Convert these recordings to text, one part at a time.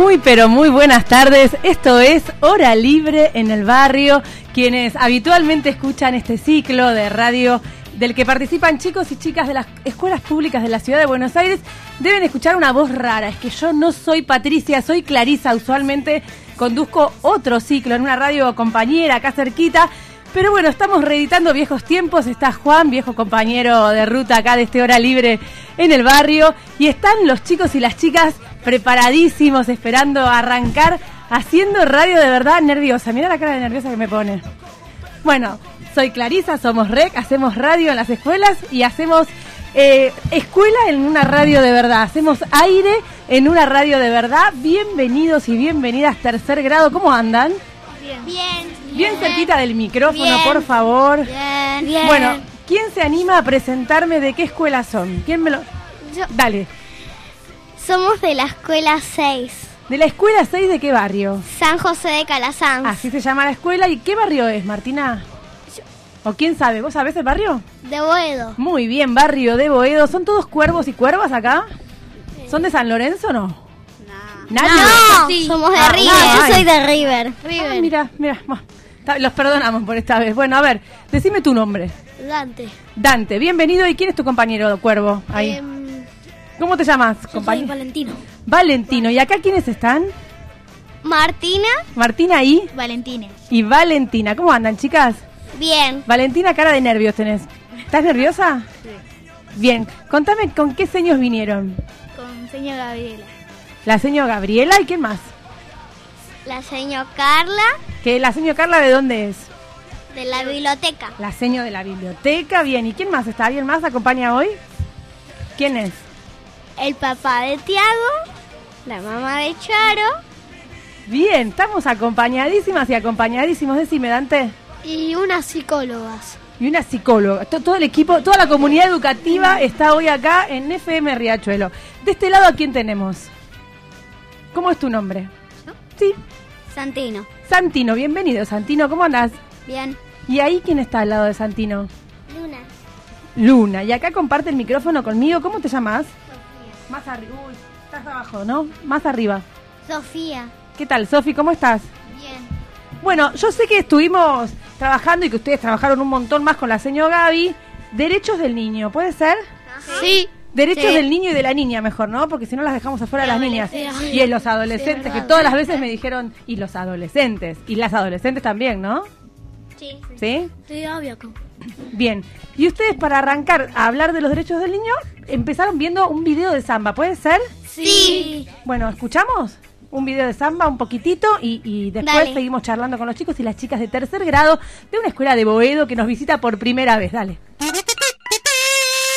Muy pero muy buenas tardes. Esto es Hora Libre en el Barrio. Quienes habitualmente escuchan este ciclo de radio del que participan chicos y chicas de las escuelas públicas de la ciudad de Buenos Aires deben escuchar una voz rara. Es que yo no soy Patricia, soy Clarisa. Usualmente conduzco otro ciclo en una radio compañera acá cerquita. Pero bueno, estamos reeditando viejos tiempos. Está Juan, viejo compañero de ruta acá de este hora libre en el barrio. Y están los chicos y las chicas preparadísimos, esperando arrancar, haciendo radio de verdad nerviosa. Mira la cara de nerviosa que me pone. Bueno, soy Clarisa, somos REC, hacemos radio en las escuelas y hacemos eh, escuela en una radio de verdad. Hacemos aire en una radio de verdad. Bienvenidos y bienvenidas tercer grado. ¿Cómo andan? Bien. Bien. Bien cerquita del micrófono, Bien. por favor. Bien. Bien. Bueno, ¿quién se anima a presentarme de qué escuela son? ¿Quién me lo...? Yo- Dale. Somos de la escuela 6, ¿De la escuela 6 de qué barrio? San José de Calasanz. Así se llama la escuela. ¿Y qué barrio es, Martina? ¿O quién sabe? ¿Vos sabés el barrio? De Boedo. Muy bien, barrio de Boedo. ¿Son todos cuervos y cuervas acá? ¿Son de San Lorenzo o no? ¿Nadie? No, somos de Ah, River. no, yo soy de River. Ah, mira, mira. bueno, está- Los perdonamos por esta vez. Bueno, a ver, decime tu nombre. Dante. Dante, bienvenido. ¿Y quién es tu compañero cuervo? Ahí. Em, ¿Cómo te llamas, compañero? Valentino. Valentino. ¿Y acá quiénes están? Martina. Martina y, Valentina. y Valentina. ¿Cómo andan, chicas? Bien. Valentina, cara de nervios tenés. ¿Estás nerviosa? Sí. Bien, contame con qué seños vinieron. Con señor Gabriela. La señora Gabriela y quién más. La señor Carla Que la señora Carla de dónde es? de la biblioteca. La seño de la biblioteca, bien. ¿Y quién más está? ¿Alguien más acompaña hoy? ¿Quién es? El papá de Tiago. La mamá de Charo. Bien, estamos acompañadísimas y acompañadísimos. Decime, Dante. Y unas psicólogas. Y una psicóloga. To- Todo el equipo, toda la comunidad educativa está hoy acá en FM Riachuelo. De este lado, ¿a quién tenemos? ¿Cómo es tu nombre? Sí, Santino. Santino. Bienvenido, Santino. ¿Cómo andás? Bien. ¿Y ahí quién está al lado de Santino? Luna. Luna. Y acá comparte el micrófono conmigo. ¿Cómo te llamas? Más arriba. Uy, estás abajo, ¿no? Más arriba. Sofía. ¿Qué tal, Sofi? ¿Cómo estás? Bien. Bueno, yo sé que estuvimos trabajando y que ustedes trabajaron un montón más con la señora Gaby. Derechos del niño, ¿puede ser? Sí. Derechos Sí. del niño y de la niña, mejor, ¿no? Porque si no las dejamos afuera a las niñas. Sí. Y en los adolescentes, Sí, que todas las veces me dijeron, y los adolescentes. Y las adolescentes también, ¿no? Sí. ¿Sí? Sí, obvio. Bien. Y ustedes, para arrancar a hablar de los derechos del niño, empezaron viendo un video de samba, ¿puede ser? Sí. Bueno, ¿escuchamos? Un video de samba, un poquitito, y, y después Dale. seguimos charlando con los chicos y las chicas de tercer grado de una escuela de Boedo que nos visita por primera vez. Dale.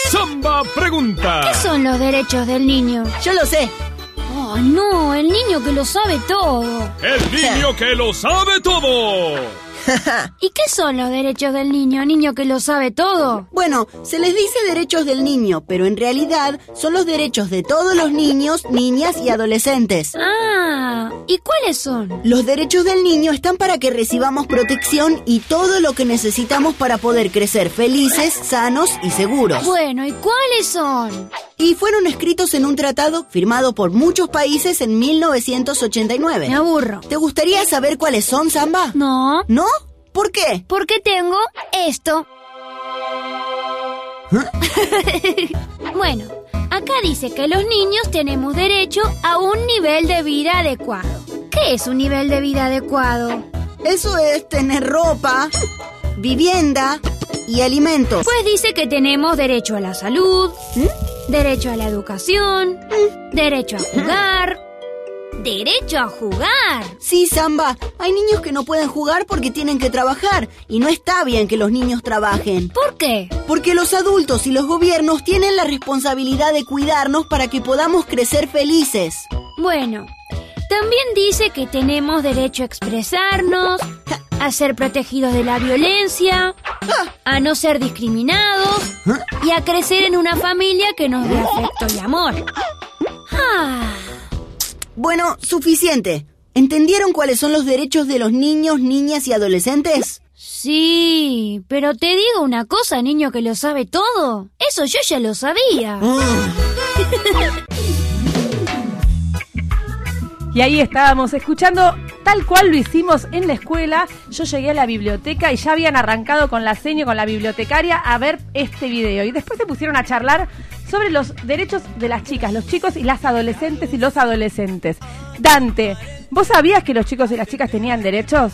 Samba pregunta. ¿Qué son los derechos del niño? Yo lo sé. Oh, no, el niño que lo sabe todo. El niño que lo sabe todo. ¿Y qué son los derechos del niño, niño que lo sabe todo? Bueno, se les dice derechos del niño, pero en realidad son los derechos de todos los niños, niñas y adolescentes. Ah, ¿y cuáles son? Los derechos del niño están para que recibamos protección y todo lo que necesitamos para poder crecer felices, sanos y seguros. Bueno, ¿y cuáles son? Y fueron escritos en un tratado firmado por muchos países en 1989. Me aburro. ¿Te gustaría saber cuáles son, Samba? No, ¿No? ¿Por qué? porque tengo esto. bueno, acá dice que los niños tenemos derecho a un nivel de vida adecuado. ¿Qué es un nivel de vida adecuado? Eso es tener ropa, vivienda y alimentos. Pues dice que tenemos derecho a la salud, derecho a la educación, derecho a jugar, derecho a jugar. Sí, Samba, hay niños que no pueden jugar porque tienen que trabajar y no está bien que los niños trabajen. ¿Por qué? Porque los adultos y los gobiernos tienen la responsabilidad de cuidarnos para que podamos crecer felices. Bueno, también dice que tenemos derecho a expresarnos, a ser protegidos de la violencia, a no ser discriminados y a crecer en una familia que nos dé afecto y amor. Ah, Bueno, suficiente. ¿Entendieron cuáles son los derechos de los niños, niñas y adolescentes? sí, pero te digo una cosa, niño que lo sabe todo. Eso yo ya lo sabía. Y ahí estábamos escuchando tal cual lo hicimos en la escuela. Yo llegué a la biblioteca y ya habían arrancado con la seño, con la bibliotecaria, a ver este video. Y después se pusieron a charlar sobre los derechos de las chicas, los chicos y las adolescentes y los adolescentes. Dante, ¿vos sabías que los chicos y las chicas tenían derechos?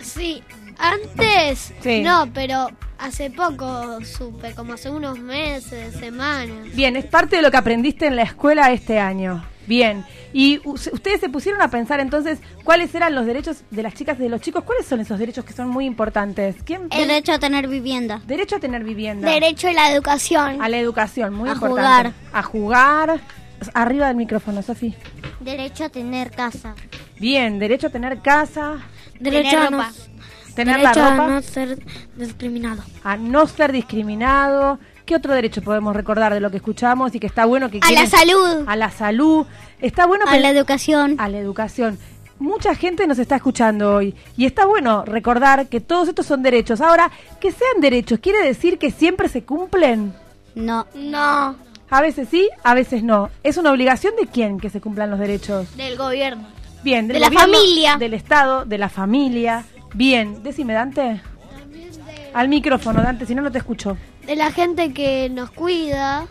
Sí, antes Sí. no, pero hace poco supe, como hace unos meses, semanas. Bien, es parte de lo que aprendiste en la escuela este año. Bien, y ustedes se pusieron a pensar entonces cuáles eran los derechos de las chicas y de los chicos. ¿Cuáles son esos derechos que son muy importantes? ¿Quién? Derecho a tener vivienda. Derecho a tener vivienda. Derecho a la educación. A la educación, muy A importante. jugar. A jugar. Arriba del micrófono, Sofi. Derecho a tener casa. Bien, derecho a tener casa, Derecho a no, ropa. tener la derecho a ropa, no ser discriminado. a no ser discriminado. ¿Qué otro derecho podemos recordar de lo que escuchamos y que está bueno que A la salud. A la salud. Está bueno A la educación. a la educación. Mucha gente nos está escuchando hoy y está bueno recordar que todos estos son derechos. Ahora, que sean derechos, ¿quiere decir que siempre se cumplen? No. No, A veces sí, a veces no. ¿Es una obligación de quién que se cumplan los derechos? del gobierno. Bien, del De la familia. Del Estado, de la familia. Bien, decime, Dante. Al micrófono, Dante, si no, no te escucho. De la gente que nos cuida.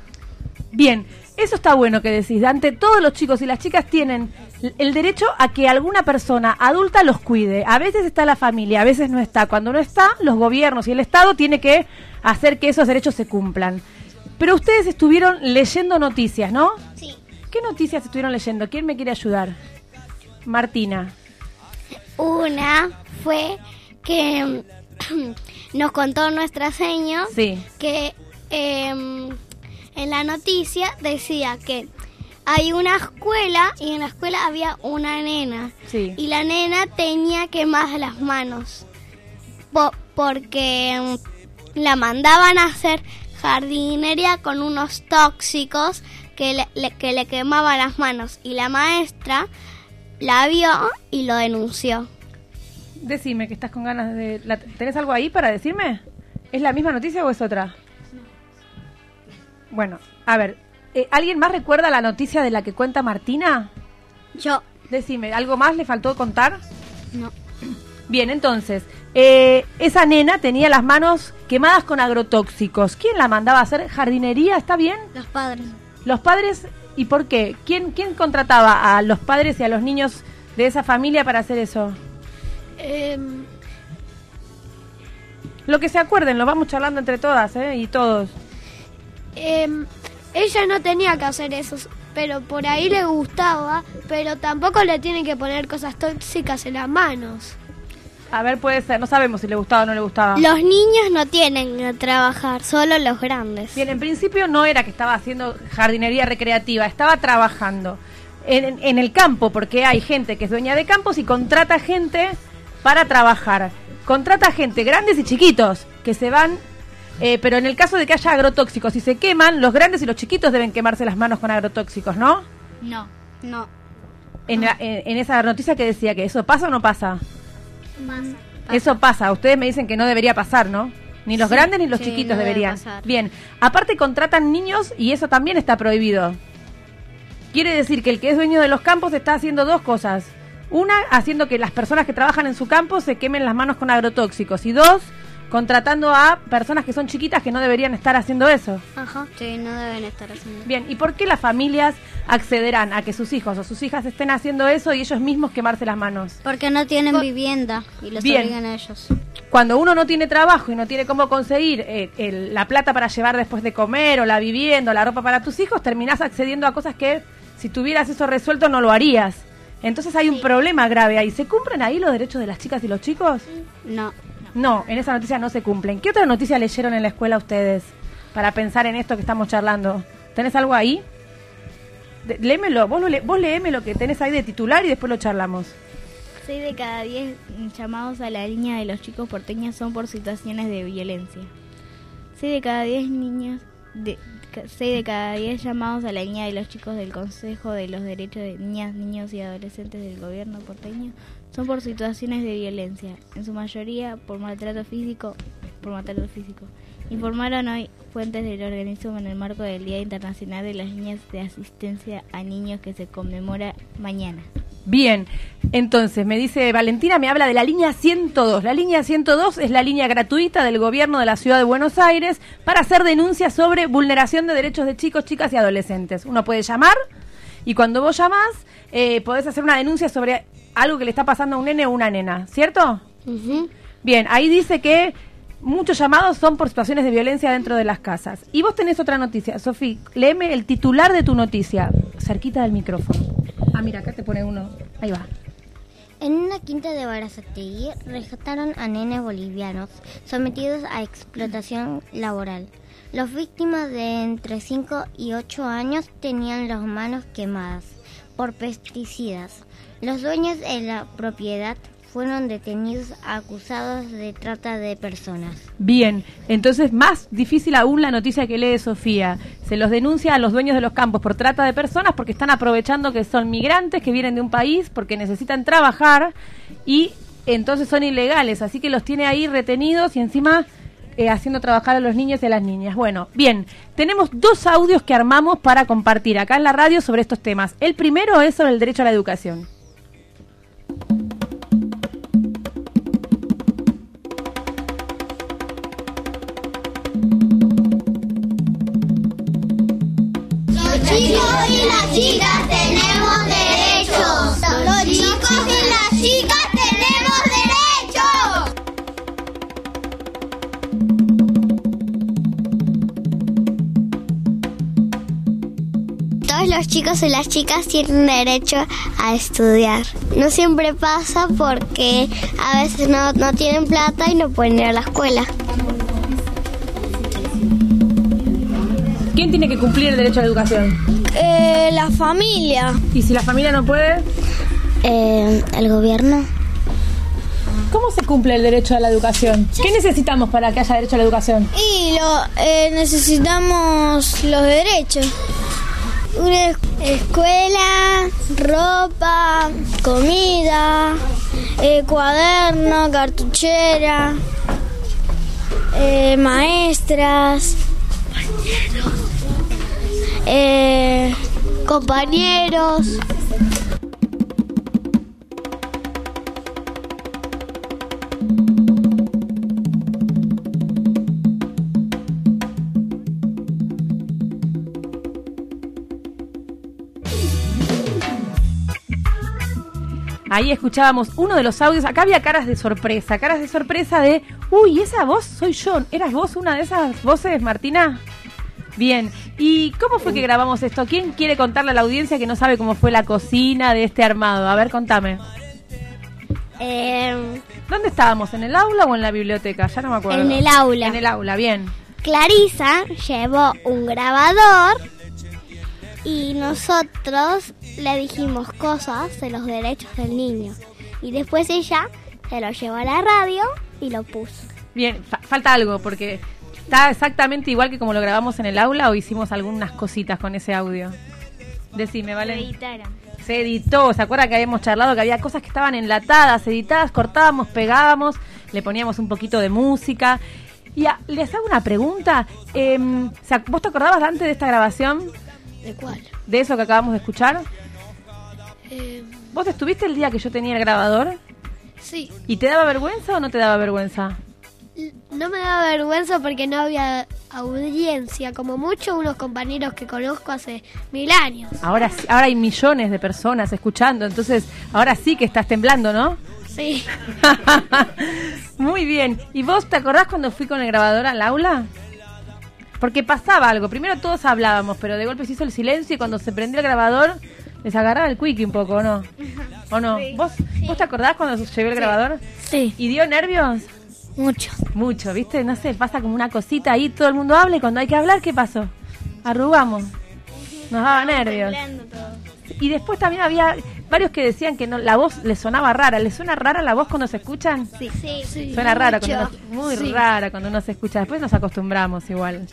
Bien, eso está bueno que decís, Dante. Todos los chicos y las chicas tienen el derecho a que alguna persona adulta los cuide. A veces está la familia, a veces no está. Cuando no está, los gobiernos y el Estado tiene que hacer que esos derechos se cumplan. Pero ustedes estuvieron leyendo noticias, ¿no? Sí. ¿Qué noticias estuvieron leyendo? ¿Quién me quiere ayudar? Martina. Una fue que nos contó nuestra seño Sí. que em, en la noticia decía que hay una escuela y en la escuela había una nena Sí. y la nena tenía quemadas las manos po- porque em, la mandaban a hacer jardinería con unos tóxicos que le, le- que le quemaban las manos y la maestra la vio y lo denunció. Decime que estás con ganas de... la- ¿Tenés algo ahí para decirme? ¿Es la misma noticia o es otra? Bueno, a ver, eh, ¿alguien más recuerda la noticia de la que cuenta Martina? Yo. Decime, ¿algo más le faltó contar? No. Bien, entonces, eh, esa nena tenía las manos quemadas con agrotóxicos. ¿Quién la mandaba a hacer jardinería? ¿Está bien? Los padres. Los padres, ¿y por qué? ¿Quién, quién contrataba a los padres y a los niños de esa familia para hacer eso? Em, Lo que se acuerden, lo vamos charlando entre todas ¿eh? y todos. em, ella no tenía que hacer eso, pero por ahí le gustaba, pero tampoco le tienen que poner cosas tóxicas en las manos. A ver, puede ser, no sabemos si le gustaba o no le gustaba. Los niños no tienen que trabajar, solo los grandes. Bien, en principio no era que estaba haciendo jardinería recreativa, estaba trabajando en, en el campo, porque hay gente que es dueña de campos y contrata gente para trabajar. Contrata gente, grandes y chiquitos, que se van, eh, pero en el caso de que haya agrotóxicos y se queman, los grandes y los chiquitos deben quemarse las manos con agrotóxicos, ¿no? No. No. En, la- en- en esa noticia que decía que eso pasa o no pasa. Eso pasa, ustedes me dicen que no debería pasar, ¿no? Ni los grandes ni los sí, chiquitos no debe deberían. pasar. Bien, aparte contratan niños y eso también está prohibido. Quiere decir que el que es dueño de los campos está haciendo dos cosas. Una, haciendo que las personas que trabajan en su campo se quemen las manos con agrotóxicos. Y dos, contratando a personas que son chiquitas que no deberían estar haciendo eso. Ajá. Sí, no deben estar haciendo. Bien, ¿y por qué las familias accederán a que sus hijos o sus hijas estén haciendo eso y ellos mismos quemarse las manos? Porque no tienen vivienda y los Bien. obligan a ellos. cuando uno no tiene trabajo y no tiene cómo conseguir eh, el- la plata para llevar después de comer o la vivienda o la ropa para tus hijos, terminás accediendo a cosas que si tuvieras eso resuelto no lo harías. Entonces hay un problema grave ahí. ¿Se cumplen ahí los derechos de las chicas y los chicos? No. No, en esa noticia no se cumplen. ¿Qué otra noticia leyeron en la escuela ustedes para pensar en esto que estamos charlando? ¿Tenés algo ahí? De- léemelo, vos, lo le- vos leeme lo que tenés ahí de titular y después lo charlamos. Seis de cada diez llamados a la línea de los chicos porteños son por situaciones de violencia. Seis de cada diez niños, de, ca- seis de cada diez llamados a la línea de los chicos del Consejo de los Derechos de Niñas, Niños y Adolescentes del Gobierno porteño son por situaciones de violencia, en su mayoría por maltrato físico, por maltrato físico. Informaron hoy fuentes del organismo en el marco del Día Internacional de las Niñas de Asistencia a Niños que se conmemora mañana. Bien, entonces me dice Valentina, me habla de la línea 102. La línea 102 es la línea gratuita del gobierno de la ciudad de Buenos Aires para hacer denuncias sobre vulneración de derechos de chicos, chicas y adolescentes. Uno puede llamar y cuando vos llamás eh, podés hacer una denuncia sobre algo que le está pasando a un nene o una nena, ¿cierto? Bien, ahí dice que muchos llamados son por situaciones de violencia dentro de las casas. Y vos tenés otra noticia, Sofía, léeme el titular de tu noticia, cerquita del micrófono. Ah, mira, acá te pone uno. Ahí va. En una quinta de Barazategui rescataron a nenes bolivianos sometidos a explotación laboral. Las víctimas de entre 5 y 8 años tenían las manos quemadas por pesticidas. Los dueños de la propiedad fueron detenidos acusados de trata de personas. Bien, entonces más difícil aún la noticia que lee Sofía. Se los denuncia a los dueños de los campos por trata de personas porque están aprovechando que son migrantes que vienen de un país porque necesitan trabajar y entonces son ilegales, así que los tiene ahí retenidos y encima eh, haciendo trabajar a los niños y a las niñas. Bueno, bien, tenemos dos audios que armamos para compartir acá en la radio sobre estos temas. El primero es sobre el derecho a la educación. Chicos y las chicas tenemos derechos. Los chicos y las chicas tenemos derechos. Todos los chicos y las chicas tienen derecho a estudiar. No siempre pasa porque a veces no, no tienen plata y no pueden ir a la escuela. ¿Quién tiene que cumplir el derecho a la educación? Eh, la familia. ¿Y si la familia no puede? Eh, ¿El gobierno? ¿Cómo se cumple el derecho a la educación? ¿Qué necesitamos para que haya derecho a la educación? Y lo, eh, necesitamos los derechos. Una es- escuela, ropa, comida, eh, cuaderno, cartuchera, eh, maestras, eh, compañeros. Ahí escuchábamos uno de los audios. Acá había caras de sorpresa, caras de sorpresa de, uy, esa voz soy yo. ¿Eras vos una de esas voces, Martina? Bien. ¿Y cómo fue que grabamos esto? ¿Quién quiere contarle a la audiencia que no sabe cómo fue la cocina de este armado? A ver, contame. Eh, ¿Dónde estábamos? ¿En el aula o en la biblioteca? Ya no me acuerdo. En el aula. En el aula, bien. Clarisa llevó un grabador y nosotros le dijimos cosas de los derechos del niño. Y después ella se lo llevó a la radio y lo puso. Bien, fa- falta algo porque está exactamente igual que como lo grabamos en el aula o hicimos algunas cositas con ese audio. Decime, ¿vale? editaron. Se editó, ¿se acuerda que habíamos charlado que había cosas que estaban enlatadas, editadas, cortábamos, pegábamos, le poníamos un poquito de música? Y a- les hago una pregunta. sea, ¿Vos te acordabas antes de esta grabación, ¿De cuál? de eso que acabamos de escuchar? ¿Vos estuviste el día que yo tenía el grabador? sí. ¿Y te daba vergüenza o no te daba vergüenza? No me da vergüenza porque no había audiencia, como mucho unos compañeros que conozco hace mil años. Ahora, ahora hay millones de personas escuchando, entonces ahora sí que estás temblando, ¿no? Sí. Muy bien. ¿Y vos te acordás cuando fui con el grabador al aula? Porque pasaba algo. Primero todos hablábamos, pero de golpe se hizo el silencio y cuando se prendió el grabador, Les agarraba el quick un poco, ¿o no? ¿O no? ¿Vos, ¿Vos te acordás cuando llevé el grabador? Sí. ¿Y dio nervios? Mucho. Mucho, ¿viste? No sé, pasa como una cosita ahí, todo el mundo habla y cuando hay que hablar, ¿qué pasó? Arrugamos. Nos daba nervios. Y después también había varios que decían que no, la voz les sonaba rara. ¿Les suena rara la voz cuando se escuchan? Sí, sí. Suena rara cuando uno- muy rara cuando uno se escucha. Después nos acostumbramos igual.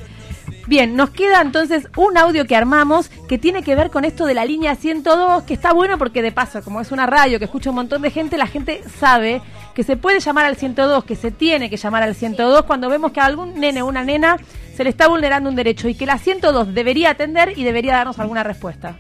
Bien, nos queda entonces un audio que armamos que tiene que ver con esto de la línea 102, que está bueno porque de paso, como es una radio que escucha un montón de gente, la gente sabe que se puede llamar al 102, que se tiene que llamar al 102 cuando vemos que a algún nene o una nena se le está vulnerando un derecho y que la 102 debería atender y debería darnos alguna respuesta.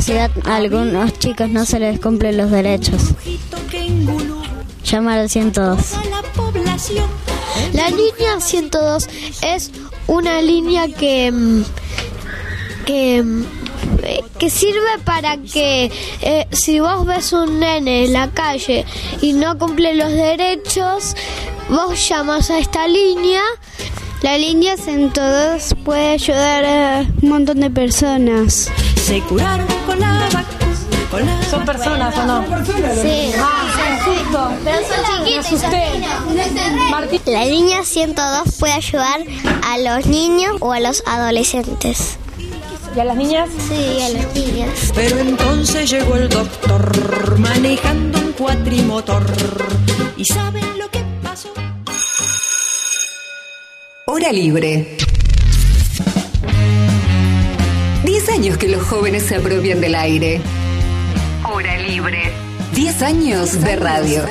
Ciudad a algunos chicos no se les cumplen los derechos. Llama al 102. La línea 102 es una línea que mm, que mm, eh, que sirve para que eh, si vos ves un nene en la calle y no cumple los derechos, vos llamas a esta línea. La línea 102 puede ayudar a un montón de personas. Se curaron con la vacuna. ¿Son personas o no? Sí. Pero son chiquitos. La línea 102 puede ayudar a los niños o a los adolescentes. ¿Y a las niñas? Sí, a las niñas. Pero entonces llegó el doctor manejando un cuatrimotor. ¿Y saben lo que pasó? Hora libre. 10 años que los jóvenes se apropian del aire. Hora libre. 10 años de radio.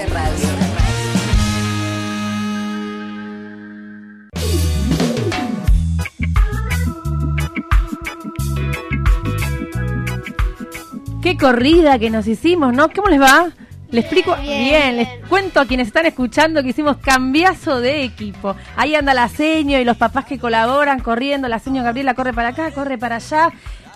Qué corrida que nos hicimos, ¿no? ¿Cómo les va? Les explico bien, les cuento a quienes están escuchando que hicimos cambiazo de equipo. Ahí anda la seño y los papás que colaboran corriendo. La seño Gabriela corre para acá, corre para allá.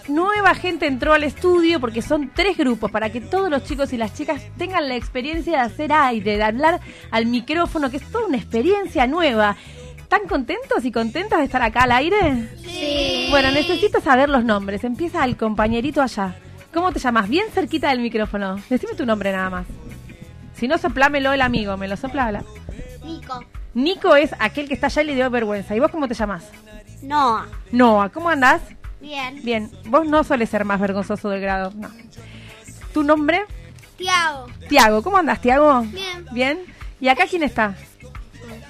Nueva gente entró al estudio porque son tres grupos para que todos los chicos y las chicas tengan la experiencia de hacer aire, de hablar al micrófono, que es toda una experiencia nueva. ¿Están contentos y contentas de estar acá al aire? Sí. Bueno, necesito saber los nombres. Empieza el compañerito allá. ¿Cómo te llamas? Bien cerquita del micrófono. Decime tu nombre nada más. Si no, soplámelo el amigo. ¿Me lo sopla? Hola. Nico. Nico es aquel que está allá y le dio vergüenza. ¿Y vos cómo te llamas? Noah. Noah. ¿Cómo andás? Bien. Bien. Vos no sueles ser más vergonzoso del grado. No. ¿Tu nombre? Tiago. Tiago. ¿Cómo andás, Tiago? Bien. Bien. ¿Y acá quién está?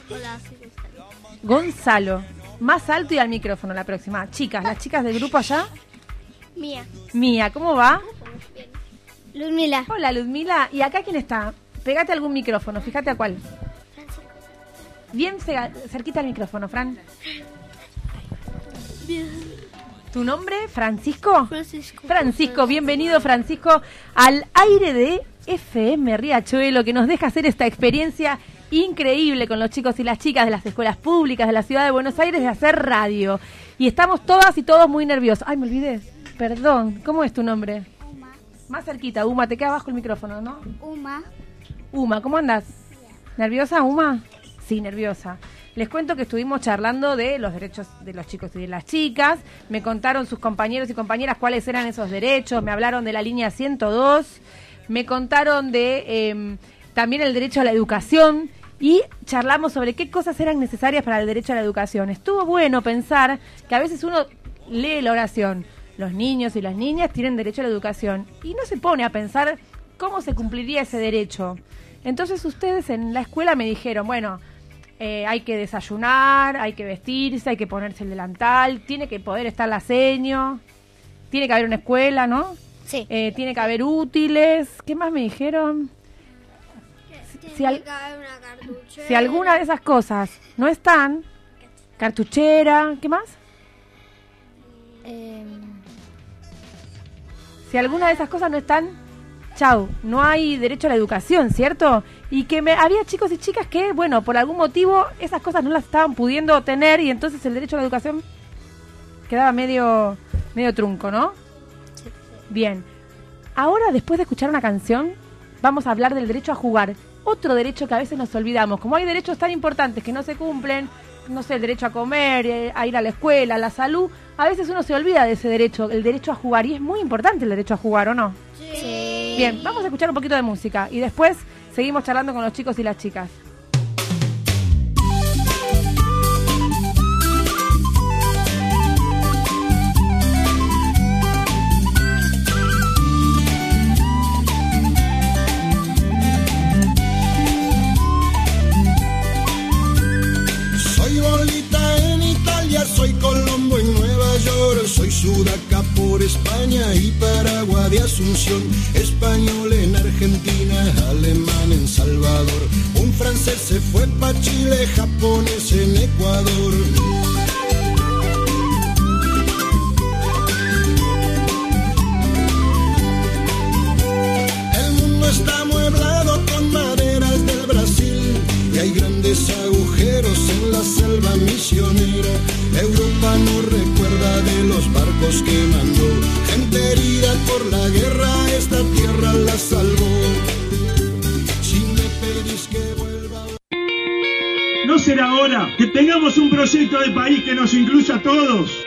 Hola. Gonzalo. Más alto y al micrófono la próxima. Chicas, las chicas del grupo allá. Mía. Mía, ¿cómo va? Ludmila. Hola, Ludmila. ¿Y acá quién está? Pegate algún micrófono, fíjate a cuál. Bien cerquita al micrófono, Fran. ¿Tu nombre? ¿Francisco? Francisco. Francisco, bienvenido Francisco al aire de FM Riachuelo que nos deja hacer esta experiencia increíble con los chicos y las chicas de las escuelas públicas de la ciudad de Buenos Aires de hacer radio. Y estamos todas y todos muy nerviosos. Ay, me olvidé. Perdón, ¿cómo es tu nombre? Más cerquita, Uma, te queda abajo el micrófono, ¿no? Uma. Uma, ¿cómo andas? ¿Nerviosa, Uma? Sí, nerviosa. Les cuento que estuvimos charlando de los derechos de los chicos y de las chicas. Me contaron sus compañeros y compañeras cuáles eran esos derechos. Me hablaron de la línea 102. Me contaron de em, también el derecho a la educación. Y charlamos sobre qué cosas eran necesarias para el derecho a la educación. Estuvo bueno pensar que a veces uno lee la oración. Los niños y las niñas tienen derecho a la educación. Y no se pone a pensar cómo se cumpliría ese derecho. Entonces ustedes en la escuela me dijeron, bueno, eh, hay que desayunar, hay que vestirse, hay que ponerse el delantal, tiene que poder estar la seño, tiene que haber una escuela, ¿no? Sí. Eh, tiene que haber útiles. ¿Qué más me dijeron? Si, al- si alguna de esas cosas no están, cartuchera, ¿qué más? Si alguna de esas cosas no están, chau, no hay derecho a la educación, ¿cierto? Y que me, había chicos y chicas que, bueno, por algún motivo esas cosas no las estaban pudiendo tener y entonces el derecho a la educación quedaba medio, medio trunco, ¿no? Bien. Ahora, después de escuchar una canción, vamos a hablar del derecho a jugar. Otro derecho que a veces nos olvidamos. Como hay derechos tan importantes que no se cumplen, no sé, el derecho a comer, eh, a ir a la escuela, a la salud, a veces uno se olvida de ese derecho, el derecho a jugar. Y es muy importante el derecho a jugar, ¿o no? Sí. Bien, vamos a escuchar un poquito de música y después seguimos charlando con los chicos y las chicas. Soy bolita en Italia, soy Colombo en Nueva York, soy Sudaca por España y Paraguay de Asunción, se fue pa' Chile, japonés en Ecuador. El mundo está amueblado con maderas del Brasil y hay grandes agujeros en la selva misionera. Europa no recuerda de los barcos que mandó. Gente herida por la guerra, tengamos un proyecto de país que nos incluya a todos?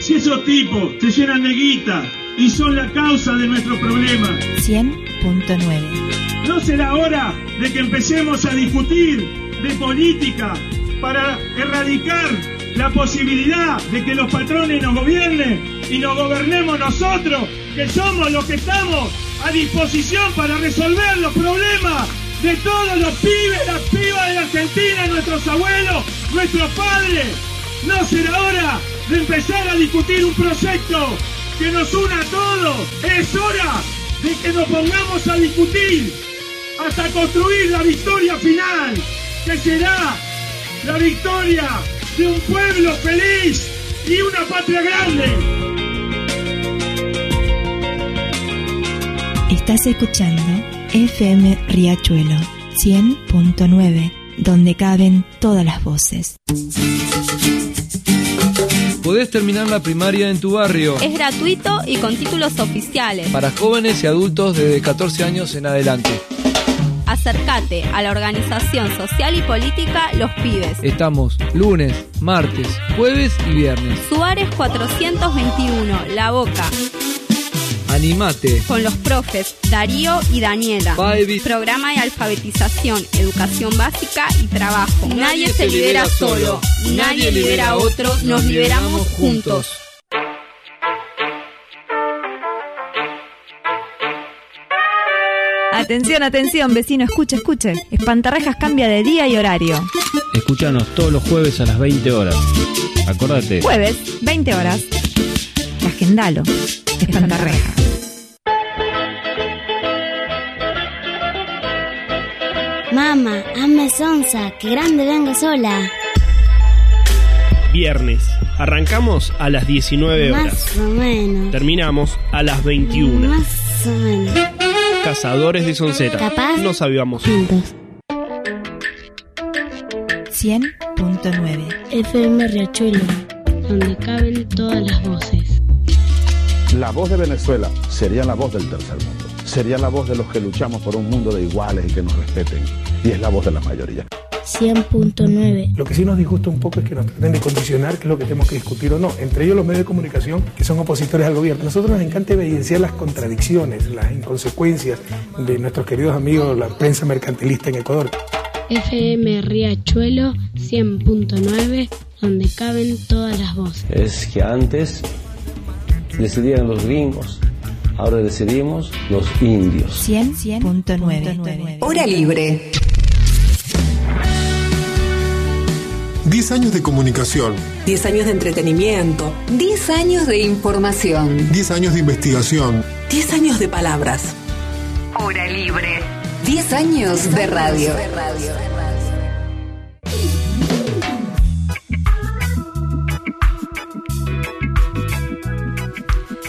Si esos tipos se llenan de guita y son la causa de nuestro problema, 100.9 ¿no será hora de que empecemos a discutir de política para erradicar la posibilidad de que los patrones nos gobiernen y nos gobernemos nosotros, que somos los que estamos a disposición para resolver los problemas de todos los pibes, las pibas de la Argentina, nuestros abuelos, nuestros padres? ¿No será hora de empezar a discutir un proyecto que nos una a todos? Es hora de que nos pongamos a discutir hasta construir la victoria final, que será la victoria de un pueblo feliz y una patria grande. Estás escuchando FM Riachuelo 100.9, donde caben todas las voces. Podés terminar la primaria en tu barrio. Es gratuito y con títulos oficiales. Para jóvenes y adultos desde 14 años en adelante. Acércate a la organización social y política Los Pibes. Estamos lunes, martes, jueves y viernes. Suárez 421, La Boca. Animate. Con los profes Darío y Daniela. Baby. Programa de alfabetización, educación básica y trabajo. Nadie, se libera solo nadie libera a otro. Nos liberamos juntos. Atención, atención, vecino, escuche, escuche. Espantarrejas cambia de día y horario. Escúchanos todos los jueves a las 20 horas. Acordate. Jueves, 20 horas. Agendalo. Espantarreja. Mamá, hazme sonza, que grande vengo sola. Viernes. Arrancamos a las 19 horas. Más o menos. Terminamos a las 21. Más o menos. Cazadores de Sonceta. Capaz. Nos avivamos. 100.9 FM Riachuelo, donde caben todas las voces. La voz de Venezuela sería la voz del tercer mundo. Sería la voz de los que luchamos por un mundo de iguales y que nos respeten. Y es la voz de la mayoría. 100.9. Lo que sí nos disgusta un poco es que nos traten de condicionar qué es lo que tenemos que discutir o no. Entre ellos los medios de comunicación que son opositores al gobierno. A nosotros nos encanta evidenciar las contradicciones, las inconsecuencias de nuestros queridos amigos, la prensa mercantilista en Ecuador. FM Riachuelo 100.9, donde caben todas las voces. Es que antes decidían los gringos, ahora decidimos los indios. 100.9. Hora libre. 10 años de comunicación. 10 años de entretenimiento. 10 años de información. 10 años de investigación. 10 años de palabras. Hora libre. 10 años de radio.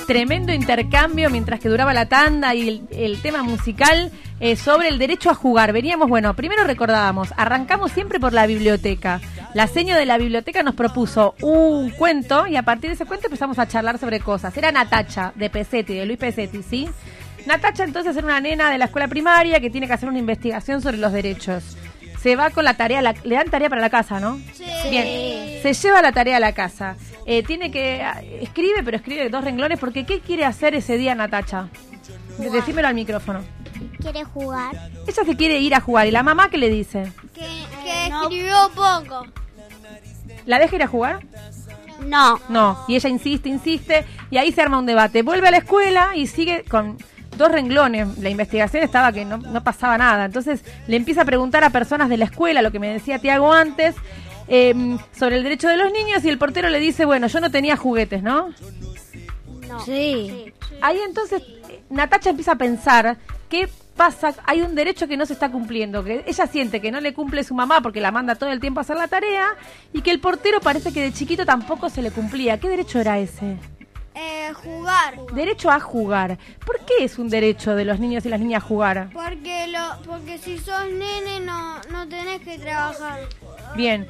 Tremendo intercambio mientras que duraba la tanda y el, el tema musical eh, sobre el derecho a jugar. Veníamos, bueno, primero recordábamos, arrancamos siempre por la biblioteca. La seño de la biblioteca nos propuso un cuento y a partir de ese cuento empezamos a charlar sobre cosas. Era Natacha, de Pesetti, de Luis Pesetti, ¿sí? Natacha entonces era una nena de la escuela primaria que tiene que hacer una investigación sobre los derechos. Se va con la tarea, la- le dan tarea para la casa, ¿no? Sí. Bien, se lleva la tarea a la casa. Eh, tiene que, ah, escribe, pero escribe dos renglones porque ¿qué quiere hacer ese día Natacha? De- Decímelo al micrófono. ¿Quiere jugar? Ella se quiere ir a jugar y la mamá qué le dice? Que escribió poco. ¿La deja ir a jugar? No. No, y ella insiste, insiste, y ahí se arma un debate. Vuelve a la escuela y sigue con dos renglones. La investigación estaba que no, no pasaba nada. Entonces le empieza a preguntar a personas de la escuela, lo que me decía Tiago antes, eh, sobre el derecho de los niños, y el portero le dice, bueno, yo no tenía juguetes, ¿no? Sí. Ahí entonces Natacha empieza a pensar qué pasa, hay un derecho que no se está cumpliendo, que ella siente que no le cumple su mamá porque la manda todo el tiempo a hacer la tarea y que el portero parece que de chiquito tampoco se le cumplía. ¿Qué derecho era ese? Eh, jugar. Derecho a jugar. ¿Por qué es un derecho de los niños y las niñas jugar? Porque lo, porque si sos nene no, no tenés que trabajar. Bien.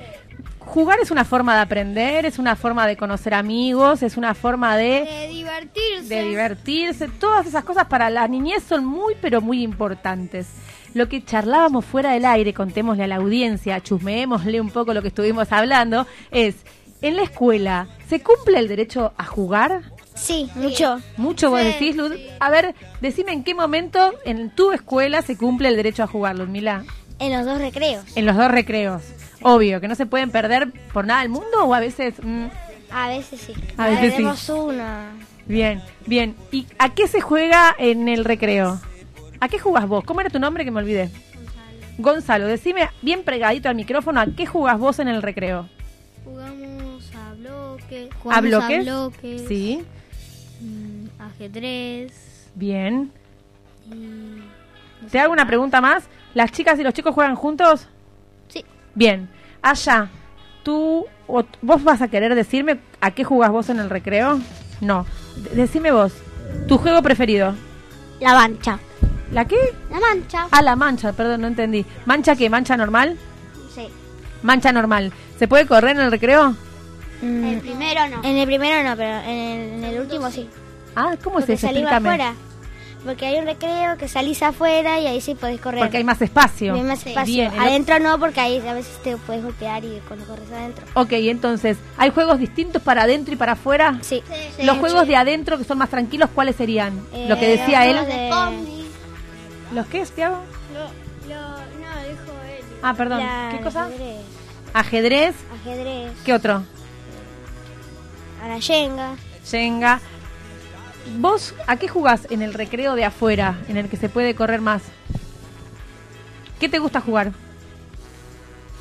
Jugar es una forma de aprender, es una forma de conocer amigos, es una forma de De divertirse. de divertirse, todas esas cosas para la niñez son muy pero muy importantes. Lo que charlábamos fuera del aire, contémosle a la audiencia, chusmeémosle un poco lo que estuvimos hablando, es, en la escuela, ¿se cumple el derecho a jugar? Sí, mucho. Mucho vos Sí, decís, Luz. A ver, decime en qué momento en tu escuela se cumple el derecho a jugar, Ludmila. En los dos recreos. En los dos recreos. Obvio, que no se pueden perder por nada del mundo o a veces... mm, A veces sí. A veces sí. Una. Bien, bien. ¿Y a qué se juega en el recreo? ¿A qué jugás vos? ¿Cómo era tu nombre que me olvidé? Gonzalo, decime bien pregadito al micrófono, ¿a qué jugás vos en el recreo? Jugamos a bloques. ¿A Jugamos bloques? A bloques Sí, mm, ajedrez. bien. Y ¿Te hago una pregunta más? ¿Las chicas y los chicos juegan juntos? Sí. Bien. Allá, ¿tú o vos vas a querer decirme a qué jugás vos en el recreo? No. D- decime vos, tu juego preferido. La mancha. ¿La qué? La mancha. Ah, la mancha, perdón, no entendí. ¿Mancha qué? ¿Mancha normal? Sí. Mancha normal. ¿Se puede correr en el recreo? El primero no. En el primero no, pero en el, en el último sí. Ah, ¿cómo Porque es eso? Explícame. afuera. Porque hay un recreo que salís afuera y ahí sí podés correr. Porque hay más espacio. Hay más espacio. Bien, el- Adentro no, porque ahí a veces te puedes golpear y cuando corres adentro. Ok, entonces, ¿hay juegos distintos para adentro y para afuera? Sí. Los juegos de adentro que son más tranquilos, ¿cuáles serían? Lo que Eh, decía él. los de zombies. ¿Los qué, Tiago? Lo, lo, no, dijo él. Ah, perdón. La- ¿Qué cosa? Ajedrez. Ajedrez. Ajedrez. ¿Qué otro? A la yenga. ¿Vos a qué jugás en el recreo de afuera, en el que se puede correr más? ¿Qué te gusta jugar?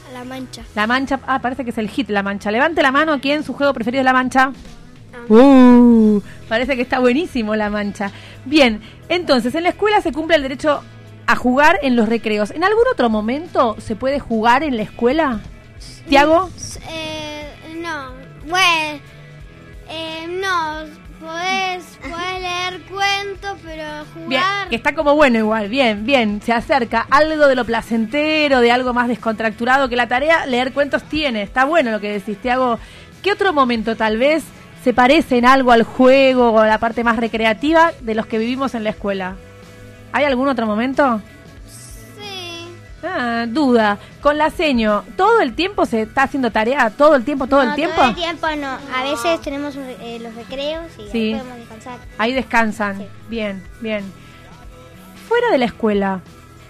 A la mancha. La mancha. Ah, parece que es el hit, la mancha. Levante la mano, ¿quién su juego preferido es la mancha? Uh, parece que está buenísimo la mancha. Bien, entonces en la escuela se cumple el derecho a jugar en los recreos. ¿En algún otro momento se puede jugar en la escuela? ¿Tiago? Eh, no. Bueno, eh, no. Leer cuentos, pero jugar. Bien, que está como bueno igual, bien, bien, se acerca algo de lo placentero, de algo más descontracturado que la tarea, leer cuentos tiene, está bueno lo que decís, Tiago. ¿Qué otro momento tal vez se parece en algo al juego o a la parte más recreativa de los que vivimos en la escuela? ¿Hay algún otro momento? Sí. Ah, duda. Con la seño, ¿todo el tiempo se está haciendo tarea? ¿Todo el tiempo, todo No, el tiempo? Todo el tiempo no. A veces tenemos eh, los recreos y ahí Sí. podemos descansar. Ahí descansan. Bien, bien. Fuera de la escuela,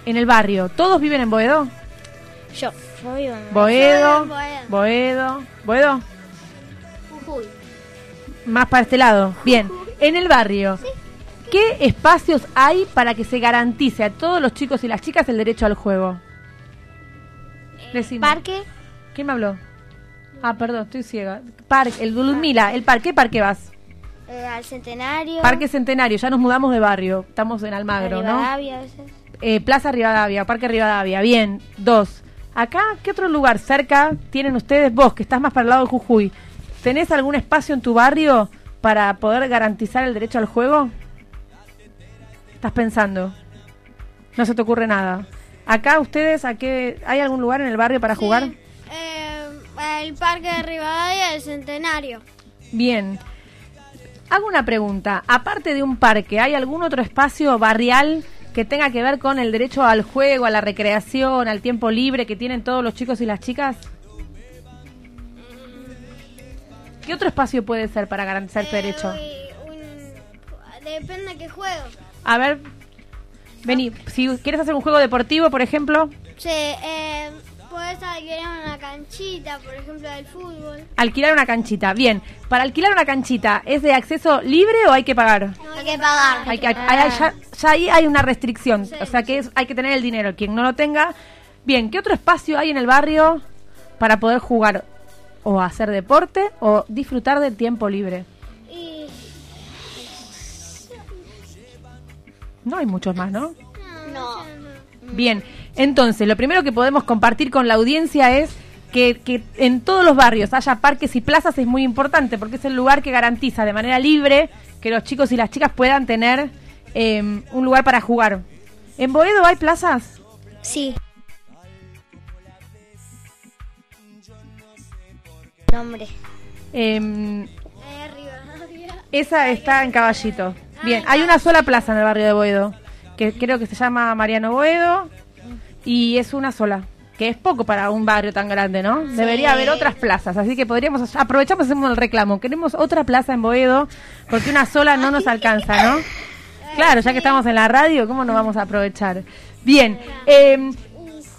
en el barrio, ¿todos viven en Boedo? Yo. Yo vivo en Boedo, en Boedo, Boedo, Jujuy. más para este lado. Bien, en el barrio, ¿qué espacios hay para que se garantice a todos los chicos y las chicas el derecho al juego? Decime. Parque. ¿Quién me habló? Ah, perdón, estoy ciega. Parque, el Dulmila, el parque, ¿qué parque vas? eh, al Centenario. Parque Centenario, ya nos mudamos de barrio, estamos en Almagro, ¿no? Rivadavia a veces. Eh, Plaza Rivadavia, Parque Rivadavia, bien, dos. Acá, ¿qué otro lugar cerca tienen ustedes? Vos, que estás más para el lado de Jujuy, ¿tenés algún espacio en tu barrio para poder garantizar el derecho al juego? ¿Estás pensando? No se te ocurre nada. Acá ustedes, ¿a qué, ¿hay algún lugar en el barrio para jugar? Eh, el parque de Rivadavia del Centenario. Bien. Hago una pregunta. Aparte de un parque, ¿hay algún otro espacio barrial que tenga que ver con el derecho al juego, a la recreación, al tiempo libre que tienen todos los chicos y las chicas? ¿Qué otro espacio puede ser para garantizar este derecho? Depende de qué juego. A ver, vení, si quieres hacer un juego deportivo, por ejemplo, Sí, eh, puedes alquilar una canchita, por ejemplo, del fútbol. alquilar una canchita. Bien, para alquilar una canchita, ¿es de acceso libre o hay que pagar? Hay que pagar. Hay que, hay- hay- ya, ya ahí hay una restricción, o sea que es- hay que tener el dinero. Quien no lo tenga, bien, ¿qué otro espacio hay en el barrio para poder jugar o hacer deporte o disfrutar del tiempo libre? No hay muchos más, ¿no? no. Bien, entonces lo primero que podemos compartir con la audiencia es que, que en todos los barrios haya parques y plazas es muy importante porque es el lugar que garantiza de manera libre que los chicos y las chicas puedan tener eh, un lugar para jugar. ¿En Boedo hay plazas? Sí. Nombre. Em, Eh, Rivadavia. esa está en Caballito. Bien, hay una sola plaza en el barrio de Boedo, que creo que se llama Mariano Boedo, y es una sola, que es poco para un barrio tan grande, ¿no? Debería haber otras plazas, así que podríamos, aprovechamos y hacemos el reclamo. Queremos otra plaza en Boedo, porque una sola no nos alcanza, ¿no? Claro, ya que estamos en la radio, ¿cómo no vamos a aprovechar? Bien, em,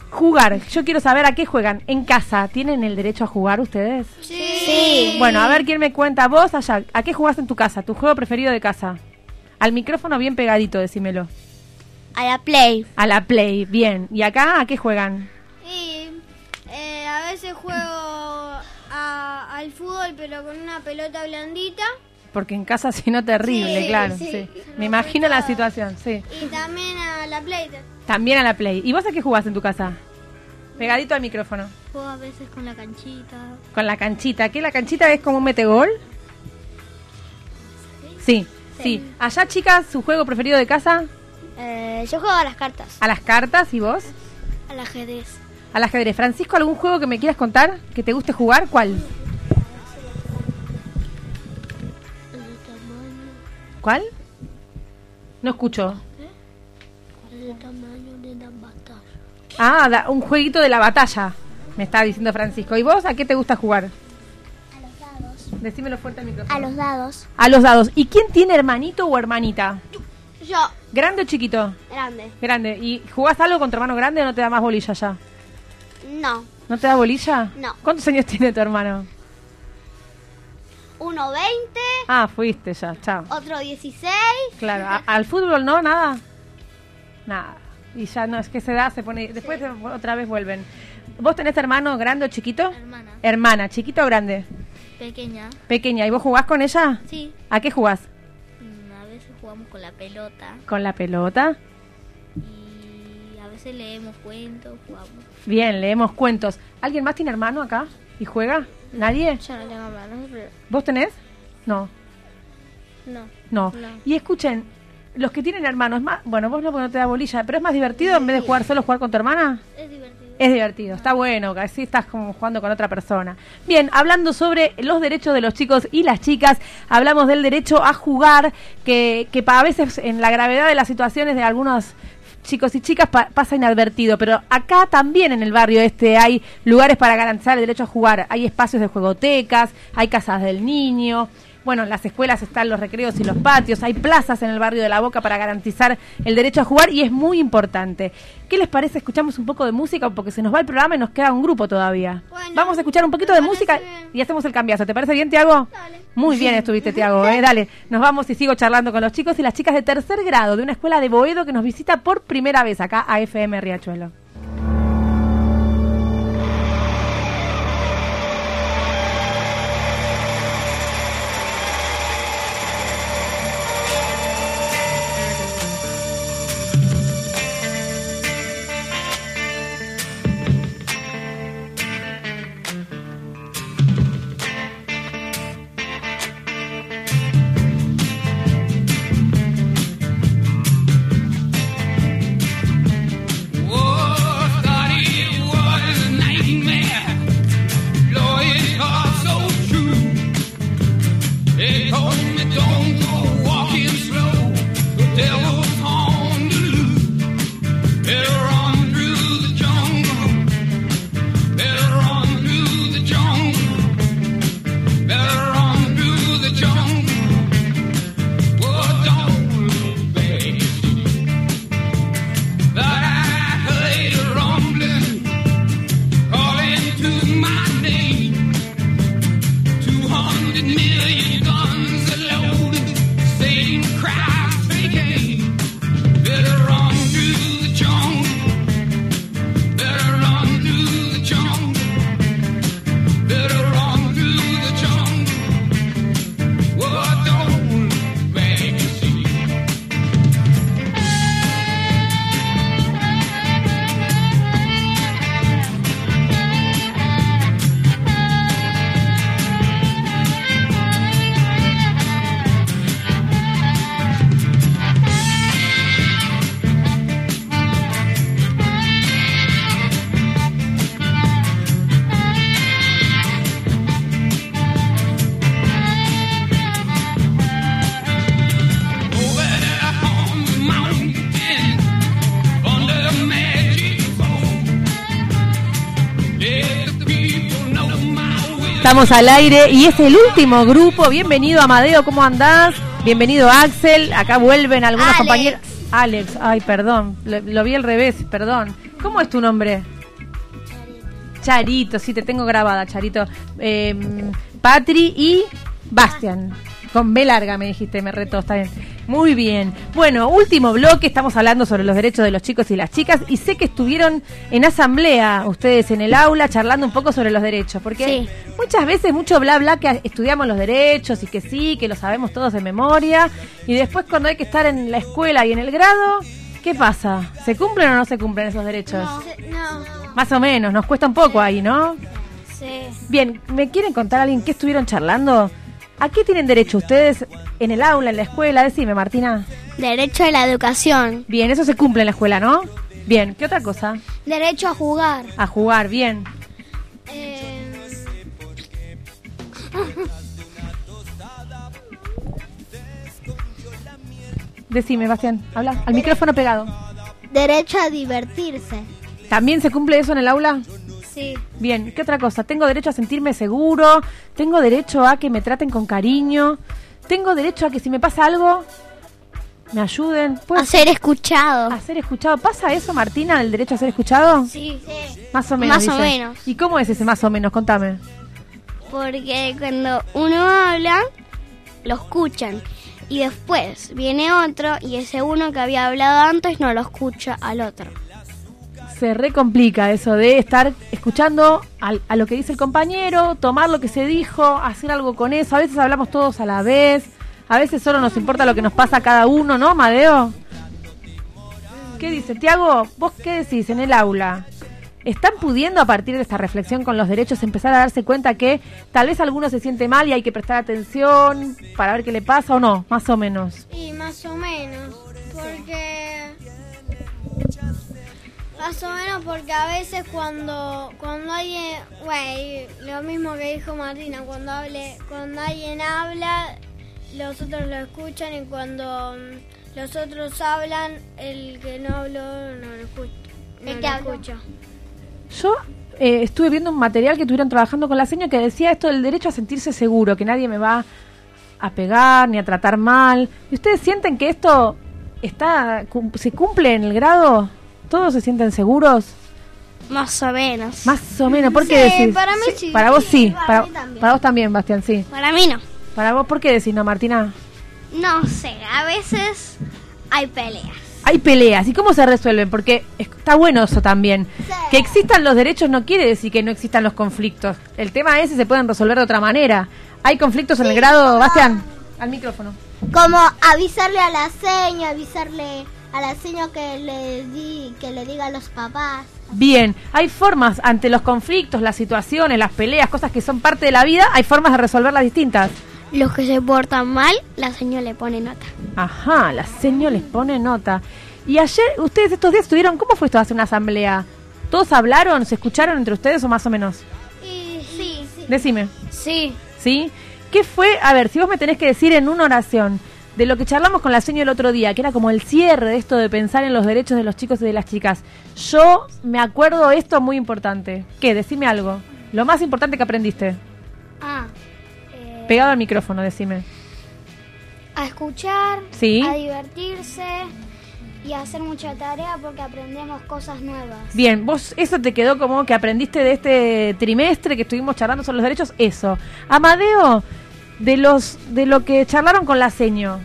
jugar. Yo quiero saber a qué juegan. En casa, ¿tienen el derecho a jugar ustedes? Sí. Bueno, a ver quién me cuenta. Vos, allá, ¿a qué jugás en tu casa? ¿Tu juego preferido de casa? Al micrófono bien pegadito, decímelo. A la Play. A la Play, bien. ¿Y acá a qué juegan? Y eh, a veces juego a- al fútbol, pero con una pelota blandita. Porque en casa si no terrible, Sí, claro. sí. sí. Me imagino la situación, sí. Y también a la play. También a la Play. ¿Y vos a qué jugás en tu casa? Pegadito al micrófono. Juego a veces con la canchita. Con la canchita. ¿Qué la canchita es como un metegol? Sí, sí. Allá, chicas, su juego preferido de casa, Eh, yo juego a las cartas. a las cartas y vos Al ajedrez. al ajedrez. Francisco, ¿algún juego que me quieras contar que te guste jugar? ¿Cuál? ¿Cuál? No escucho. El tamaño de la batalla. Ah, da- un jueguito de la batalla, me está diciendo Francisco. ¿Y vos a qué te gusta jugar? Decímelo fuerte al micrófono. A los dados. A los dados. ¿Y quién tiene hermanito o hermanita? Yo, ¿Grande o chiquito? grande. Grande. ¿Y jugás algo con tu hermano grande o no te da más bolilla ya? No. ¿No te da bolilla? No. ¿Cuántos años tiene tu hermano? Uno 20, Ah, fuiste ya, chao. otro 16. Claro, ¿a- ¿al fútbol no? ¿Nada? Nada. Y ya no, es que se da, se pone... Después otra vez vuelven. ¿Vos tenés hermano grande o chiquito? Hermana. Hermana, chiquito o grande? Pequeña. Pequeña. ¿Y vos jugás con ella? Sí. ¿A qué jugás? Mm, A veces jugamos con la pelota. Con la pelota. Y a veces leemos cuentos, jugamos. Bien, leemos cuentos. ¿Alguien más tiene hermano acá? ¿Y juega? ¿Nadie? Yo no tengo hermanos, pero... ¿Vos tenés? No. No. No. Y escuchen, los que tienen hermanos, más, bueno, vos no porque no te da bolilla, pero es más divertido en vez de jugar solo jugar con tu hermana. Es divertido. Es divertido, está bueno, así estás como jugando con otra persona. Bien, hablando sobre los derechos de los chicos y las chicas, hablamos del derecho a jugar, que, que a veces en la gravedad de las situaciones de algunos chicos y chicas pa- pasa inadvertido, pero acá también en el barrio este hay lugares para garantizar el derecho a jugar. Hay espacios de juegotecas, hay casas del niño. Bueno, en las escuelas están los recreos y los patios, hay plazas en el barrio de La Boca para garantizar el derecho a jugar y es muy importante. ¿Qué les parece? Escuchamos un poco de música porque se nos va el programa y nos queda un grupo todavía. Vamos a escuchar un poquito de música y hacemos el cambiazo. ¿Te parece bien, Tiago? Muy bien estuviste, Tiago. ¿eh? Dale, nos vamos y sigo charlando con los chicos y las chicas de tercer grado de una escuela de Boedo que nos visita por primera vez acá a FM Riachuelo. Estamos al aire y es el último grupo. Bienvenido Amadeo, ¿cómo andás? Bienvenido Axel. Acá vuelven algunos Alex. compañeros. Alex, ay, perdón, lo, lo vi al revés, perdón. ¿Cómo es tu nombre? Charito, sí, te tengo grabada, Charito. Eh, Patri y Bastian. Con B larga me dijiste, me retó, está bien. Muy bien. Bueno, último bloque, estamos hablando sobre los derechos de los chicos y las chicas y sé que estuvieron en asamblea ustedes en el aula charlando un poco sobre los derechos, porque muchas veces mucho bla bla que estudiamos los derechos y que sí, que lo sabemos todos de memoria y después cuando hay que estar en la escuela y en el grado, ¿qué pasa? ¿Se cumplen o no se cumplen esos derechos? No. Más o menos, nos cuesta un poco ahí, ¿no? Sí. Bien, ¿me quieren contar a alguien qué estuvieron charlando? ¿A qué tienen derecho ustedes en el aula, en la escuela? Decime, Martina. Derecho a la educación. Bien, eso se cumple en la escuela, ¿no? Bien, ¿qué otra cosa? Derecho a jugar. A jugar, bien. Decime, Bastián, habla. Al micrófono pegado. Derecho a divertirse. ¿También se cumple eso en el aula? Sí. Bien, ¿qué otra cosa? Tengo derecho a sentirme seguro, tengo derecho a que me traten con cariño, tengo derecho a que si me pasa algo, me ayuden. A ser escuchado. A ser escuchado. ¿Pasa eso, Martina, el derecho a ser escuchado? Sí. Más o menos. Más o menos. ¿Y cómo es ese más o menos? Contame. Porque cuando uno habla, lo escuchan. Y después viene otro y ese uno que había hablado antes no lo escucha al otro. Se recomplica eso de estar escuchando al- a lo que dice el compañero, tomar lo que se dijo, hacer algo con eso. A veces hablamos todos a la vez, a veces solo nos importa lo que nos pasa cada uno, ¿no, Madeo? ¿Qué dice? Tiago, ¿vos qué decís en el aula? ¿Están pudiendo a partir de esta reflexión con los derechos empezar a darse cuenta que tal vez alguno se siente mal y hay que prestar atención para ver qué le pasa o no? Más o menos. Y más o menos, porque más o menos porque a veces cuando cuando alguien, güey, lo mismo que dijo Martina, cuando hable, cuando alguien habla, los otros lo escuchan y cuando mm, los otros hablan, el que no habló no lo escucha. No El que escucha. Yo eh, estuve viendo un material que estuvieron trabajando con la seño que decía esto del derecho a sentirse seguro, que nadie me va a pegar ni a tratar mal. ¿Y ustedes sienten que esto está se cumple en el grado? ¿Todos se sienten seguros? Más o menos. Más o menos. ¿Por qué Sí, decís? para mí sí. Para vos sí. Para Para, mí también. para vos también, Bastián, sí. Para mí no. Para vos, ¿por qué decís no, Martina? No sé, a veces hay peleas. Hay peleas. ¿Y cómo se resuelven? Porque está bueno eso también. Que existan los derechos no quiere decir que no existan los conflictos. El tema es si se pueden resolver de otra manera. ¿Hay conflictos en el grado, Bastián? Al micrófono. Como avisarle a la seño, avisarle a la seño que le di, que le diga a los papás. Bien, hay formas ante los conflictos, las situaciones, las peleas, cosas que son parte de la vida, hay formas de resolverlas distintas. Los que se portan mal, la seño le pone nota. Ajá, la seño les pone nota. Y ayer, ustedes estos días estuvieron, ¿cómo fue esto hacer una asamblea? ¿Todos hablaron? ¿Se escucharon entre ustedes o más o menos? Y sí, sí. Decime. Sí. ¿Sí? ¿Qué fue? A ver, si vos me tenés que decir en una oración de lo que charlamos con la seño el otro día, que era como el cierre de esto de pensar en los derechos de los chicos y de las chicas. Yo me acuerdo esto muy importante. ¿Qué? Decime algo. Lo más importante que aprendiste. Ah, Pegado al micrófono, decime. a escuchar, Sí. a divertirse y a hacer mucha tarea porque aprendemos cosas nuevas. Bien, vos eso te quedó como que aprendiste de este trimestre que estuvimos charlando sobre los derechos, eso. Amadeo, de los de lo que charlaron con la seño,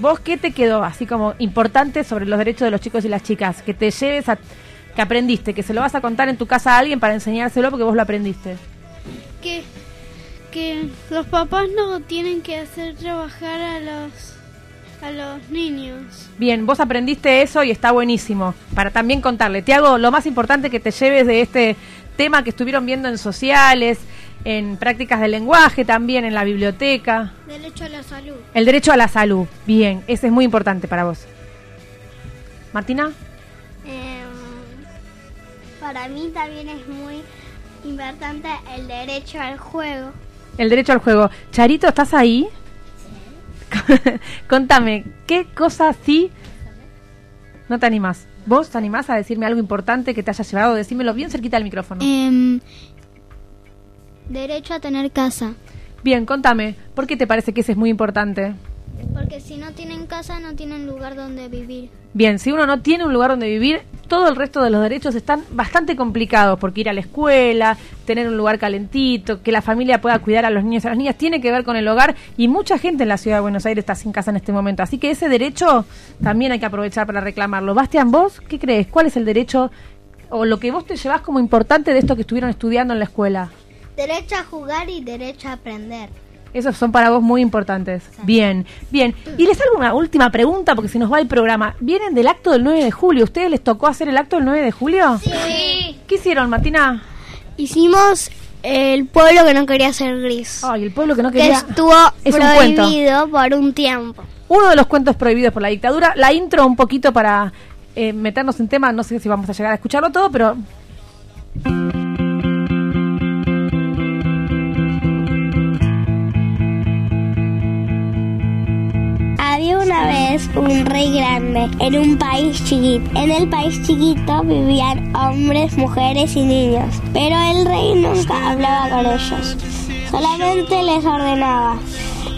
¿vos qué te quedó así como importante sobre los derechos de los chicos y las chicas? Que te lleves a que aprendiste, que se lo vas a contar en tu casa a alguien para enseñárselo porque vos lo aprendiste. Que, que los papás no tienen que hacer trabajar a los, a los niños. Bien, vos aprendiste eso y está buenísimo. Para también contarle, te hago lo más importante que te lleves de este tema que estuvieron viendo en sociales, en prácticas de lenguaje también, en la biblioteca. Derecho a la salud. El derecho a la salud. Bien, ese es muy importante para vos. Martina, Em, para mí también es muy importante el derecho al juego. el derecho al juego. Charito, ¿estás ahí? Contame, ¿qué cosa sí no te animás? ¿Vos te animás a decirme algo importante que te haya llevado? Decímelo bien cerquita del micrófono. Em, derecho a tener casa. Bien, contame, ¿por qué te parece que ese es muy importante? Porque si no tienen casa no tienen lugar donde vivir. Bien, si uno no tiene un lugar donde vivir, todo el resto de los derechos están bastante complicados, porque ir a la escuela, tener un lugar calentito, que la familia pueda cuidar a los niños y a las niñas, tiene que ver con el hogar y mucha gente en la ciudad de Buenos Aires está sin casa en este momento. Así que ese derecho también hay que aprovechar para reclamarlo. Bastián, ¿vos qué crees? ¿Cuál es el derecho o lo que vos te llevas como importante de esto que estuvieron estudiando en la escuela? Derecho a jugar y derecho a aprender. Esos son para vos muy importantes. Bien, bien. Y les hago una última pregunta porque se nos va el programa. ¿Vienen del acto del 9 de julio? ¿Ustedes les tocó hacer el acto del 9 de julio? Sí. ¿Qué hicieron, Martina? Hicimos el pueblo que no quería ser gris. Ay, el pueblo que no que quería... estuvo Es un cuento. prohibido por un tiempo. Uno de los cuentos prohibidos por la dictadura. La intro un poquito para eh, meternos en tema. No sé si vamos a llegar a escucharlo todo, pero... Había una vez un rey grande en un país chiquito. En el país chiquito vivían hombres, mujeres y niños, pero el rey nunca hablaba con ellos, solamente les ordenaba.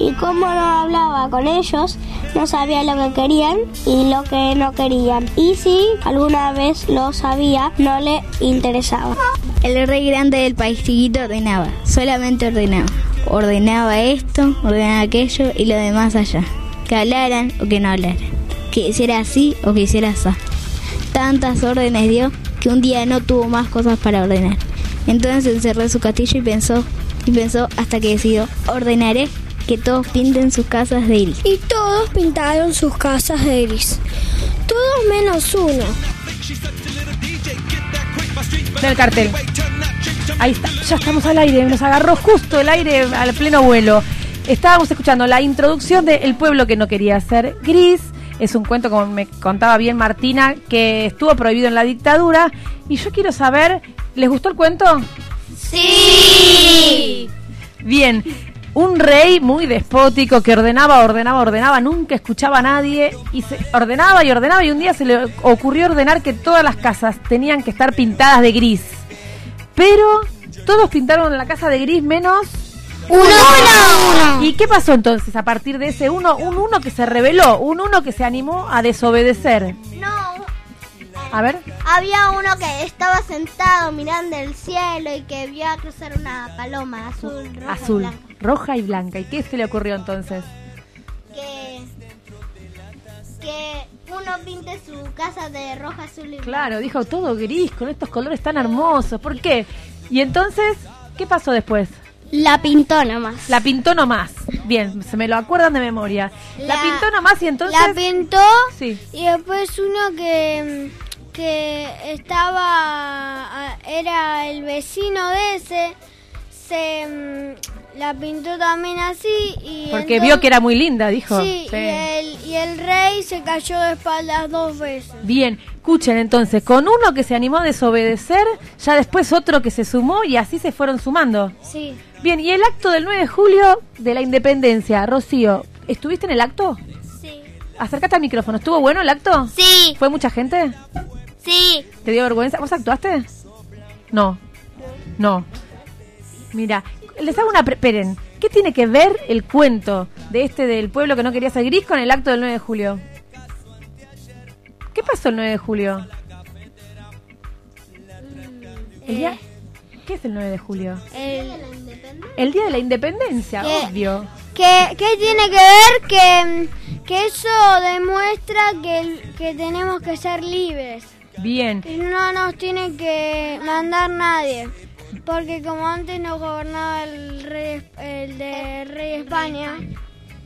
Y como no hablaba con ellos, no sabía lo que querían y lo que no querían. Y si alguna vez lo sabía, no le interesaba. El rey grande del país chiquito ordenaba, solamente ordenaba. Ordenaba esto, ordenaba aquello y lo demás allá. Que hablaran o que no hablaran. Que hiciera así o que hiciera así. Tantas órdenes dio que un día no tuvo más cosas para ordenar. Entonces encerró en su castillo y pensó, y pensó hasta que decidió, ordenaré que todos pinten sus casas de iris. Y todos pintaron sus casas de iris. Todos menos uno. del cartel. Ahí está, ya estamos al aire, nos agarró justo el aire al pleno vuelo. Estábamos escuchando la introducción de El pueblo que no quería ser gris. Es un cuento, como me contaba bien Martina, que estuvo prohibido en la dictadura. Y yo quiero saber, ¿les gustó el cuento? Sí. Bien. un rey muy despótico que ordenaba, ordenaba, ordenaba, nunca escuchaba a nadie y se ordenaba y ordenaba y un día se le ocurrió ordenar que todas las casas tenían que estar pintadas de gris. Pero todos pintaron la casa de gris menos uno. ¿Y qué pasó entonces a partir de ese uno? Un uno que se rebeló, un uno que se animó a desobedecer. No, A ver, había uno que estaba sentado mirando el cielo y que vio a cruzar una paloma azul, roja y azul, blanca. roja y blanca. ¿Y qué se le ocurrió entonces? Que, que uno pinte su casa de roja, azul y blanca. Claro, dijo todo gris, con estos colores tan hermosos. ¿Por qué? Y entonces, ¿qué pasó después? La pintó nomás. La pintó nomás. Bien, se me lo acuerdan de memoria. La, La- pintó nomás y entonces... La pintó Sí. y después uno que, que estaba, era el vecino de ese, se la pintó también así y Porque entonces- vio que era muy linda, dijo. Sí, Sí. Y, el, y el rey se cayó de espaldas dos veces. Bien, escuchen entonces, con uno que se animó a desobedecer, ya después otro que se sumó y así se fueron sumando. Sí. Bien, y el acto del 9 de julio de la independencia, Rocío, ¿estuviste en el acto? Sí. Acércate al micrófono, ¿estuvo bueno el acto? Sí. ¿Fue mucha gente? Sí. ¿Te dio vergüenza? ¿Vos actuaste? No. No. Mira, les hago una... pre- Esperen, ¿qué tiene que ver el cuento de este del pueblo que no quería ser gris con el acto del 9 de julio? ¿Qué pasó el 9 de julio? El día... ¿Qué es el 9 de julio? El, El día de la independencia, obvio. ¿Qué, qué tiene que ver? Que, mm, que eso demuestra que, que tenemos que ser libres. Bien. Y no nos tiene que mandar nadie. Porque como antes nos gobernaba el rey, el de rey España.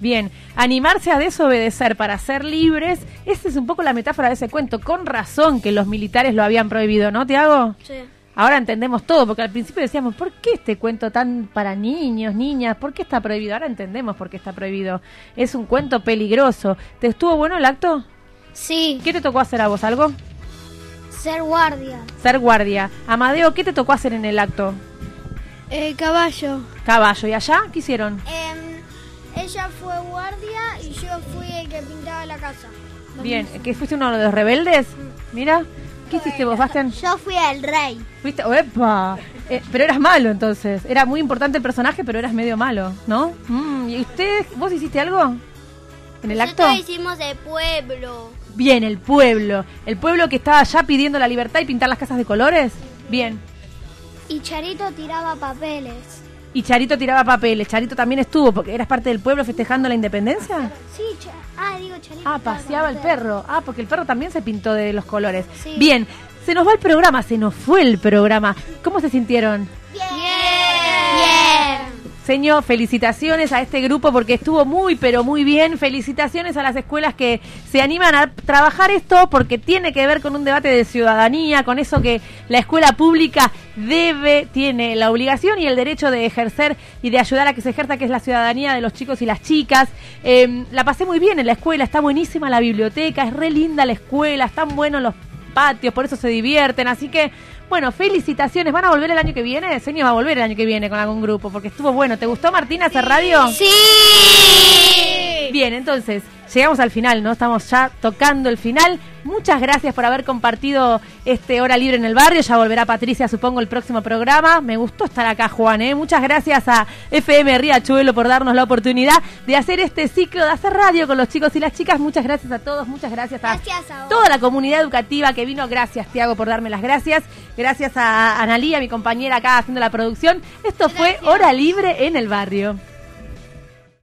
Bien, animarse a desobedecer para ser libres, esa es un poco la metáfora de ese cuento. Con razón que los militares lo habían prohibido, ¿no, Tiago? Sí. Ahora entendemos todo, porque al principio decíamos, ¿por qué este cuento tan para niños, niñas? ¿Por qué está prohibido? Ahora entendemos por qué está prohibido. Es un cuento peligroso. ¿Te estuvo bueno el acto? Sí. ¿Qué te tocó hacer a vos? ¿Algo? Ser guardia. Ser guardia. Amadeo, ¿qué te tocó hacer en el acto? Eh, caballo. Caballo. ¿Y allá? ¿Qué hicieron? Em, ella fue guardia y yo fui el que pintaba la casa. Bien, ¿que fuiste uno de los rebeldes? Mira, ¿qué hiciste vos, Bastian? Yo fui el rey. Fuiste, ¡epa! Eh, pero eras malo entonces. Era muy importante el personaje, pero eras medio malo, ¿no? Mm, ¿Y usted, vos hiciste algo? ¿En el acto? Nosotros hicimos de pueblo. Bien, el pueblo. El pueblo que estaba ya pidiendo la libertad y pintar las casas de colores. Bien. Y Charito tiraba papeles. Y Charito tiraba papeles. Charito también estuvo porque eras parte del pueblo festejando la independencia. Sí, ah, digo Charito. Ah, paseaba el perro. Ah, porque el perro también se pintó de los colores. Sí. Bien, se nos va el programa, se nos fue el programa. ¿Cómo se sintieron? Bien. Señor, felicitaciones a este grupo porque estuvo muy, pero muy bien. Felicitaciones a las escuelas que se animan a trabajar esto porque tiene que ver con un debate de ciudadanía, con eso que la escuela pública debe, tiene la obligación y el derecho de ejercer y de ayudar a que se ejerza, que es la ciudadanía de los chicos y las chicas. Eh, la pasé muy bien en la escuela, está buenísima la biblioteca, es re linda la escuela, están buenos los patios, por eso se divierten. Así que, bueno, felicitaciones. ¿Van a volver el año que viene? Señor va a volver el año que viene con algún grupo, porque estuvo bueno. ¿Te gustó, Martina, hacer radio? Sí. Bien, entonces, llegamos al final, ¿no? Estamos ya tocando el final. Muchas gracias por haber compartido este Hora Libre en el Barrio. Ya volverá Patricia, supongo, el próximo programa. Me gustó estar acá, Juan, ¿eh? Muchas gracias a FM Riachuelo por darnos la oportunidad de hacer este ciclo, de hacer radio con los chicos y las chicas. Muchas gracias a todos, muchas gracias a Gracias a vos. toda la comunidad educativa que vino. Gracias, Tiago, por darme las gracias. Gracias a Analía, mi compañera acá haciendo la producción. Esto fue Hora Libre en el Barrio.